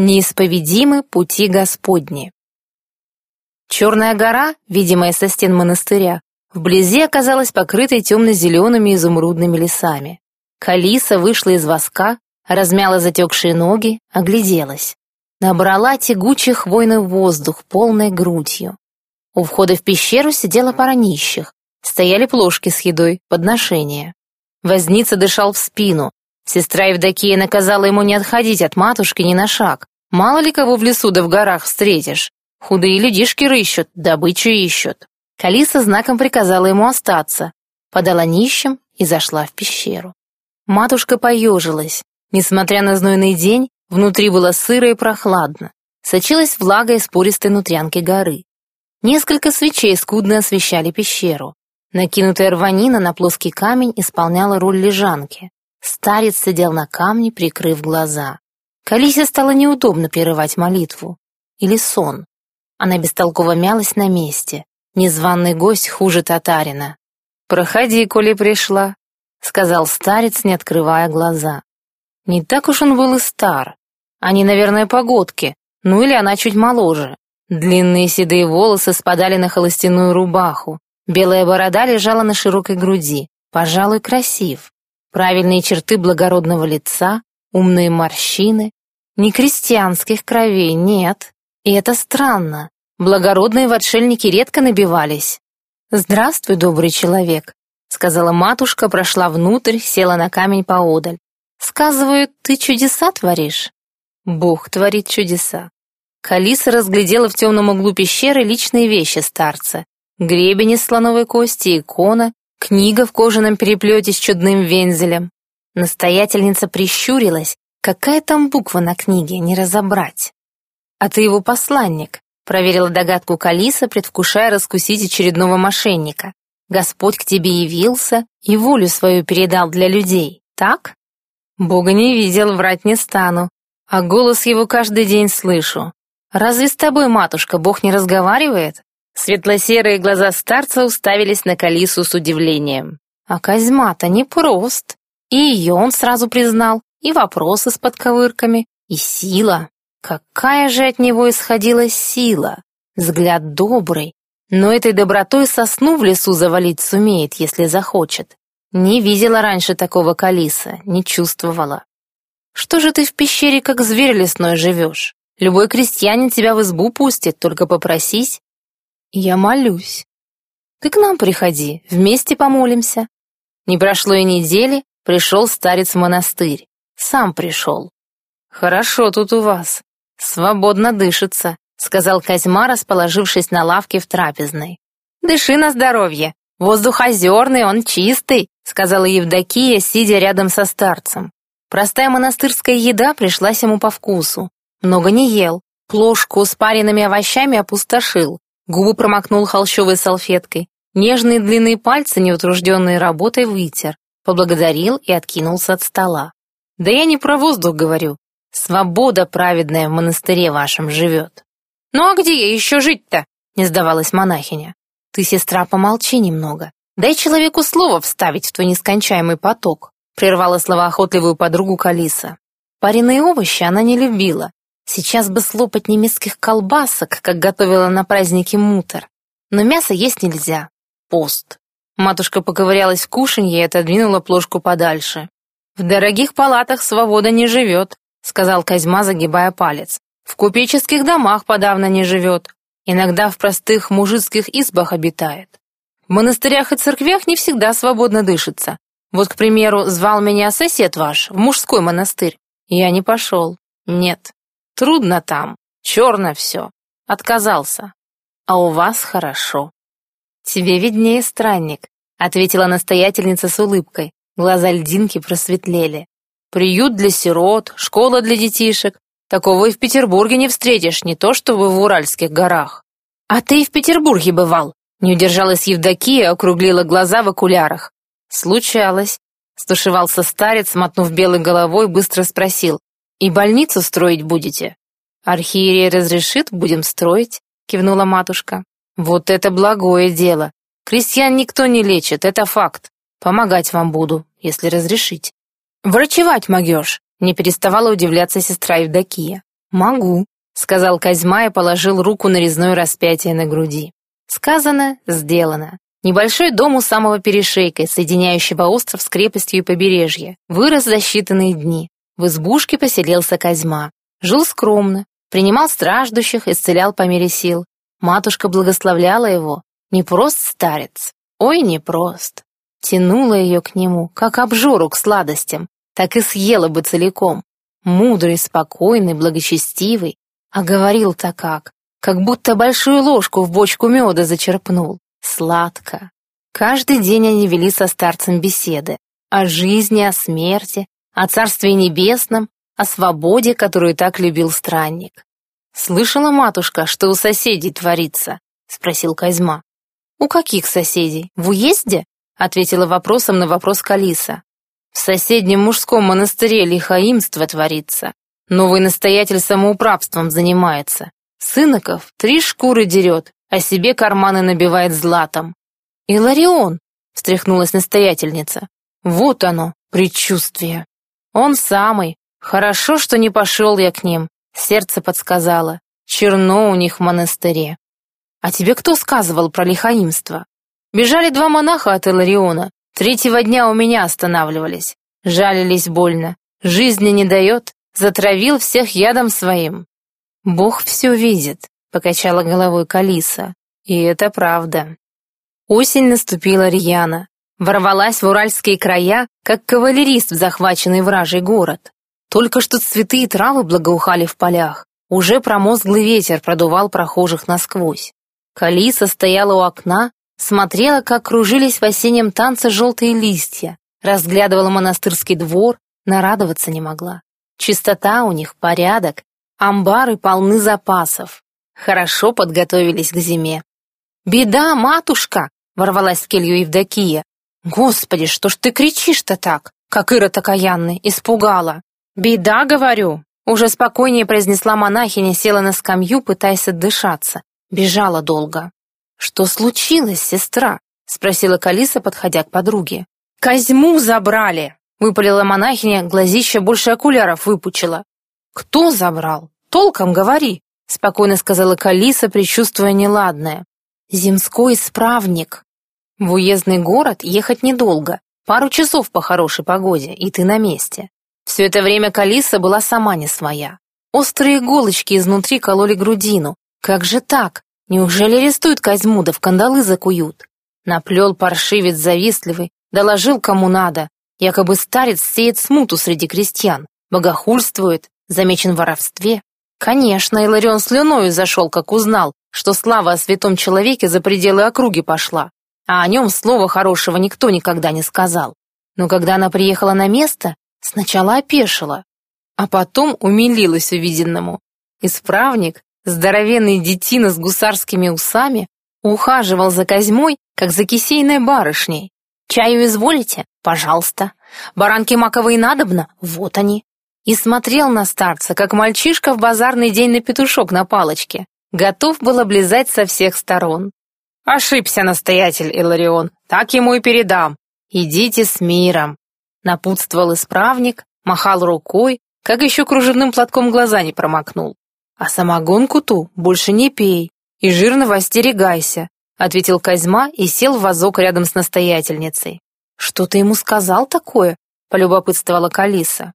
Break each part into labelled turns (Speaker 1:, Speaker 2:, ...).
Speaker 1: Неисповедимы пути Господни. Черная гора, видимая со стен монастыря, вблизи оказалась покрытой темно-зелеными изумрудными лесами. Калиса вышла из воска, размяла затекшие ноги, огляделась. Набрала тягучий хвойный воздух полной грудью. У входа в пещеру сидела пара нищих. Стояли плошки с едой, подношения. Возница дышал в спину. Сестра Евдокия наказала ему не отходить от матушки ни на шаг. Мало ли кого в лесу да в горах встретишь. Худые людишки рыщут, добычу ищут. Калиса знаком приказала ему остаться, подала нищим и зашла в пещеру. Матушка поежилась. Несмотря на знойный день, внутри было сыро и прохладно. Сочилась влага из пористой нутрянки горы. Несколько свечей скудно освещали пещеру. Накинутая рванина на плоский камень исполняла роль лежанки. Старец сидел на камне, прикрыв глаза. Калисе стало неудобно прерывать молитву. Или сон. Она бестолково мялась на месте. Незваный гость хуже татарина. «Проходи, коли пришла», — сказал старец, не открывая глаза. Не так уж он был и стар. Они, наверное, погодки, ну или она чуть моложе. Длинные седые волосы спадали на холостяную рубаху. Белая борода лежала на широкой груди. Пожалуй, красив. Правильные черты благородного лица, умные морщины. Не крестьянских кровей, нет. И это странно. Благородные в отшельники редко набивались. «Здравствуй, добрый человек», — сказала матушка, прошла внутрь, села на камень поодаль. «Сказывают, ты чудеса творишь?» «Бог творит чудеса». Калиса разглядела в темном углу пещеры личные вещи старца. Гребень из слоновой кости, икона, книга в кожаном переплете с чудным вензелем. Настоятельница прищурилась. Какая там буква на книге, не разобрать. «А ты его посланник», — проверила догадку Калиса, предвкушая раскусить очередного мошенника. «Господь к тебе явился и волю свою передал для людей, так?» «Бога не видел, врать не стану, а голос его каждый день слышу. Разве с тобой, матушка, Бог не разговаривает?» Светло-серые глаза старца уставились на Калису с удивлением. А Козьма-то непрост. И ее он сразу признал, и вопросы с подковырками, и сила. Какая же от него исходила сила? Взгляд добрый, но этой добротой сосну в лесу завалить сумеет, если захочет. Не видела раньше такого Калиса, не чувствовала. Что же ты в пещере, как зверь лесной, живешь? Любой крестьянин тебя в избу пустит, только попросись. Я молюсь. Ты к нам приходи, вместе помолимся. Не прошло и недели, пришел старец в монастырь. Сам пришел. Хорошо тут у вас. Свободно дышится, сказал Козьма, расположившись на лавке в трапезной. Дыши на здоровье. Воздух озерный, он чистый, сказала Евдокия, сидя рядом со старцем. Простая монастырская еда пришлась ему по вкусу. Много не ел, плошку с пареными овощами опустошил, Губы промокнул холщовой салфеткой. Нежные длинные пальцы, неутружденные работой, вытер. Поблагодарил и откинулся от стола. «Да я не про воздух говорю. Свобода праведная в монастыре вашем живет». «Ну а где ей еще жить-то?» — не сдавалась монахиня. «Ты, сестра, помолчи немного. Дай человеку слово вставить в твой нескончаемый поток», — прервала словоохотливую подругу Калиса. Пареные овощи она не любила, Сейчас бы слопать немецких колбасок, как готовила на празднике мутор. Но мясо есть нельзя. Пост. Матушка поковырялась в кушанье и отодвинула плошку подальше. «В дорогих палатах свобода не живет», — сказал Козьма, загибая палец. «В купеческих домах подавно не живет. Иногда в простых мужицких избах обитает. В монастырях и церквях не всегда свободно дышится. Вот, к примеру, звал меня сосед ваш в мужской монастырь. Я не пошел. Нет. Трудно там, черно все. Отказался. А у вас хорошо. Тебе виднее, странник, ответила настоятельница с улыбкой. Глаза льдинки просветлели. Приют для сирот, школа для детишек. Такого и в Петербурге не встретишь, не то чтобы в Уральских горах. А ты и в Петербурге бывал? Не удержалась Евдокия, округлила глаза в окулярах. Случалось. Стушевался старец, мотнув белой головой, быстро спросил. «И больницу строить будете?» «Архиерей разрешит, будем строить», — кивнула матушка. «Вот это благое дело. Крестьян никто не лечит, это факт. Помогать вам буду, если разрешить». «Врачевать могешь», — не переставала удивляться сестра Евдокия. «Могу», — сказал Козьма и положил руку на резное распятие на груди. Сказано, сделано. Небольшой дом у самого перешейка, соединяющего остров с крепостью и побережье, вырос за считанные дни. В избушке поселился Козьма. Жил скромно, принимал страждущих, исцелял по мере сил. Матушка благословляла его. Не прост старец, ой, не прост. Тянула ее к нему, как обжору к сладостям, так и съела бы целиком. Мудрый, спокойный, благочестивый. А говорил-то как, как будто большую ложку в бочку меда зачерпнул. Сладко. Каждый день они вели со старцем беседы. О жизни, о смерти, о Царстве Небесном, о свободе, которую так любил странник. «Слышала, матушка, что у соседей творится?» — спросил Козьма. «У каких соседей? В уезде?» — ответила вопросом на вопрос Калиса. «В соседнем мужском монастыре лихаимство творится. Новый настоятель самоуправством занимается. Сыноков три шкуры дерет, а себе карманы набивает златом». «Иларион!» — встряхнулась настоятельница. «Вот оно, предчувствие». «Он самый. Хорошо, что не пошел я к ним. Сердце подсказало. Черно у них в монастыре. А тебе кто сказывал про лихаимство? Бежали два монаха от Илариона. Третьего дня у меня останавливались. Жалились больно. Жизни не дает. Затравил всех ядом своим. Бог все видит, покачала головой Калиса. И это правда. Осень наступила рьяно. Ворвалась в уральские края, как кавалерист в захваченный вражий город. Только что цветы и травы благоухали в полях. Уже промозглый ветер продувал прохожих насквозь. Калиса стояла у окна, смотрела, как кружились в осеннем танце желтые листья, разглядывала монастырский двор, нарадоваться не могла. Чистота у них, порядок, амбары полны запасов. Хорошо подготовились к зиме. «Беда, матушка!» — ворвалась в келью Евдокия. «Господи, что ж ты кричишь-то так, как Ира окаянный, испугала!» «Беда, говорю!» Уже спокойнее произнесла монахиня, села на скамью, пытаясь отдышаться. Бежала долго. «Что случилось, сестра?» — спросила Калиса, подходя к подруге. «Козьму забрали!» — выпалила монахиня, глазища больше окуляров выпучила. «Кто забрал? Толком говори!» — спокойно сказала Калиса, предчувствуя неладное. «Земской справник». В уездный город ехать недолго, пару часов по хорошей погоде, и ты на месте. Все это время Калиса была сама не своя. Острые иголочки изнутри кололи грудину. Как же так? Неужели арестуют Козьму, да в кандалы закуют? Наплел паршивец завистливый, доложил кому надо. Якобы старец сеет смуту среди крестьян, богохульствует, замечен в воровстве. Конечно, Иларион слюною зашел, как узнал, что слава о святом человеке за пределы округи пошла, а о нем слова хорошего никто никогда не сказал. Но когда она приехала на место, Сначала опешила, а потом умилилась увиденному. Исправник, здоровенный детина с гусарскими усами, ухаживал за Козьмой, как за кисейной барышней. «Чаю изволите? Пожалуйста. Баранки маковые надобно? Вот они». И смотрел на старца, как мальчишка в базарный день на петушок на палочке. Готов был облизать со всех сторон. «Ошибся, настоятель Иларион, так ему и передам. Идите с миром. Напутствовал исправник, махал рукой, как еще кружевным платком глаза не промокнул. «А самогонку ту больше не пей и жирного остерегайся», ответил Козьма и сел в вазок рядом с настоятельницей. «Что ты ему сказал такое?» полюбопытствовала Калиса.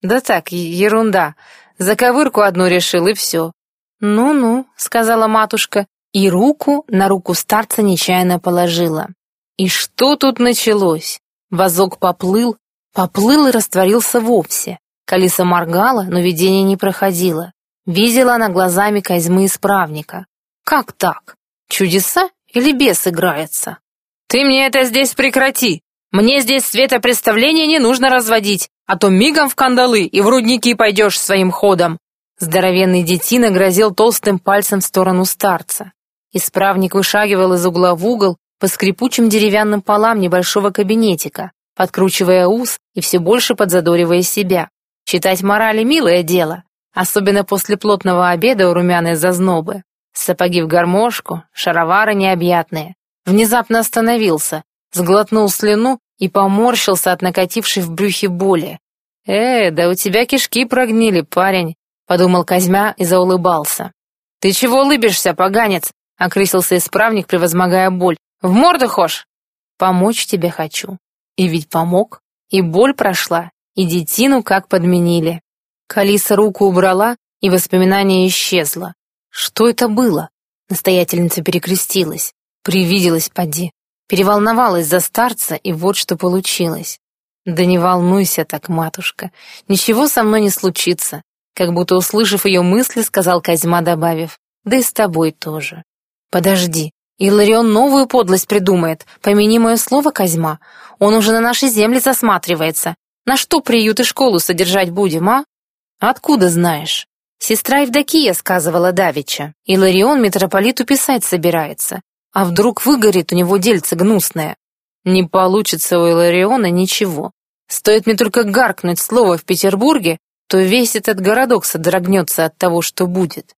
Speaker 1: «Да так, ерунда. Заковырку одну решил, и все». «Ну-ну», — сказала матушка, и руку на руку старца нечаянно положила. И что тут началось? Вазок поплыл, Поплыл и растворился вовсе. Калиса моргала, но видение не проходило. Видела она глазами Козьмы исправника. Как так? Чудеса или бес играется? «Ты мне это здесь прекрати! Мне здесь светопредставление не нужно разводить, а то мигом в кандалы и в рудники пойдешь своим ходом!» Здоровенный детина грозил толстым пальцем в сторону старца. Исправник вышагивал из угла в угол по скрипучим деревянным полам небольшого кабинетика, подкручивая ус и все больше подзадоривая себя. Читать морали — милое дело, особенно после плотного обеда у румяной зазнобы. Сапоги в гармошку, шаровары необъятные. Внезапно остановился, сглотнул слюну и поморщился от накатившей в брюхе боли. «Э, да у тебя кишки прогнили, парень. подумал Козьмя и заулыбался. «Ты чего улыбишься, поганец?» — окрысился исправник, превозмогая боль. «В морду хошь?» «Помочь тебе хочу». И ведь помог, и боль прошла, и детину как подменили. Калиса руку убрала, и воспоминание исчезло. Что это было? Настоятельница перекрестилась. Привиделась поди. Переволновалась за старца, и вот что получилось. «Да не волнуйся так, матушка, ничего со мной не случится», как будто услышав ее мысли, сказал Козьма, добавив, «да и с тобой тоже». «Подожди, Иларион новую подлость придумает, помяни мое слово, Козьма, он уже на нашей земле засматривается. На что приют и школу содержать будем, а?» «Откуда знаешь?» Сестра Евдокия сказывала Давича. Иларион митрополиту писать собирается. А вдруг выгорит у него дельце гнусное? Не получится у Илариона ничего. Стоит мне только гаркнуть слово в Петербурге, то весь этот городок содрогнется от того, что будет.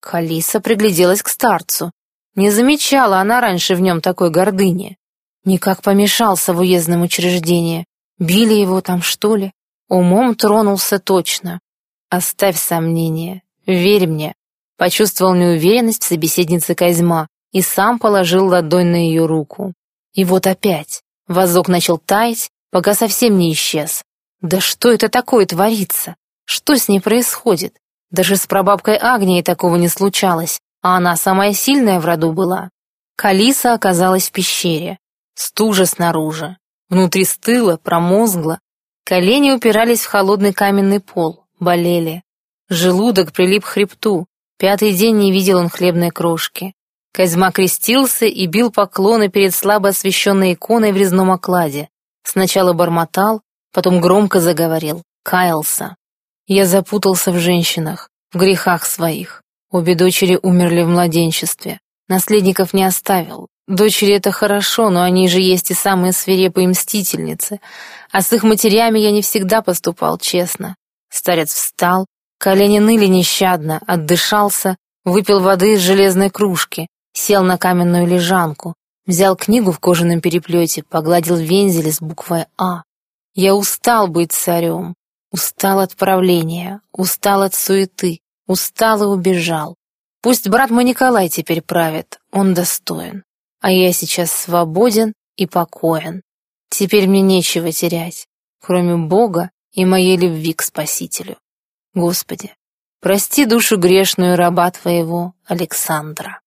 Speaker 1: Калиса пригляделась к старцу. Не замечала она раньше в нем такой гордыни. Никак помешался в уездном учреждении. Били его там, что ли? Умом тронулся точно. Оставь сомнения. Верь мне. Почувствовал неуверенность в собеседнице Козьма и сам положил ладонь на ее руку. И вот опять. Вазок начал таять, пока совсем не исчез. Да что это такое творится? Что с ней происходит? Даже с прабабкой Агнией такого не случалось, а она самая сильная в роду была. Калиса оказалась в пещере. Стужа снаружи. Внутри стыла, промозгла. Колени упирались в холодный каменный пол, болели. Желудок прилип к хребту. Пятый день не видел он хлебной крошки. Козьма крестился и бил поклоны перед слабо освещенной иконой в резном окладе. Сначала бормотал, потом громко заговорил, каялся. Я запутался в женщинах, в грехах своих. Обе дочери умерли в младенчестве. Наследников не оставил. Дочери это хорошо, но они же есть и самые свирепые мстительницы. А с их матерями я не всегда поступал честно. Старец встал, колени ныли нещадно, отдышался, выпил воды из железной кружки, сел на каменную лежанку, Взял книгу в кожаном переплете, погладил вензель с буквой «А». Я устал быть царем, устал от правления, устал от суеты, устал и убежал. Пусть брат мой Николай теперь правит, он достоин. А я сейчас свободен и покоен. Теперь мне нечего терять, кроме Бога и моей любви к Спасителю. Господи, прости душу грешную раба Твоего Александра.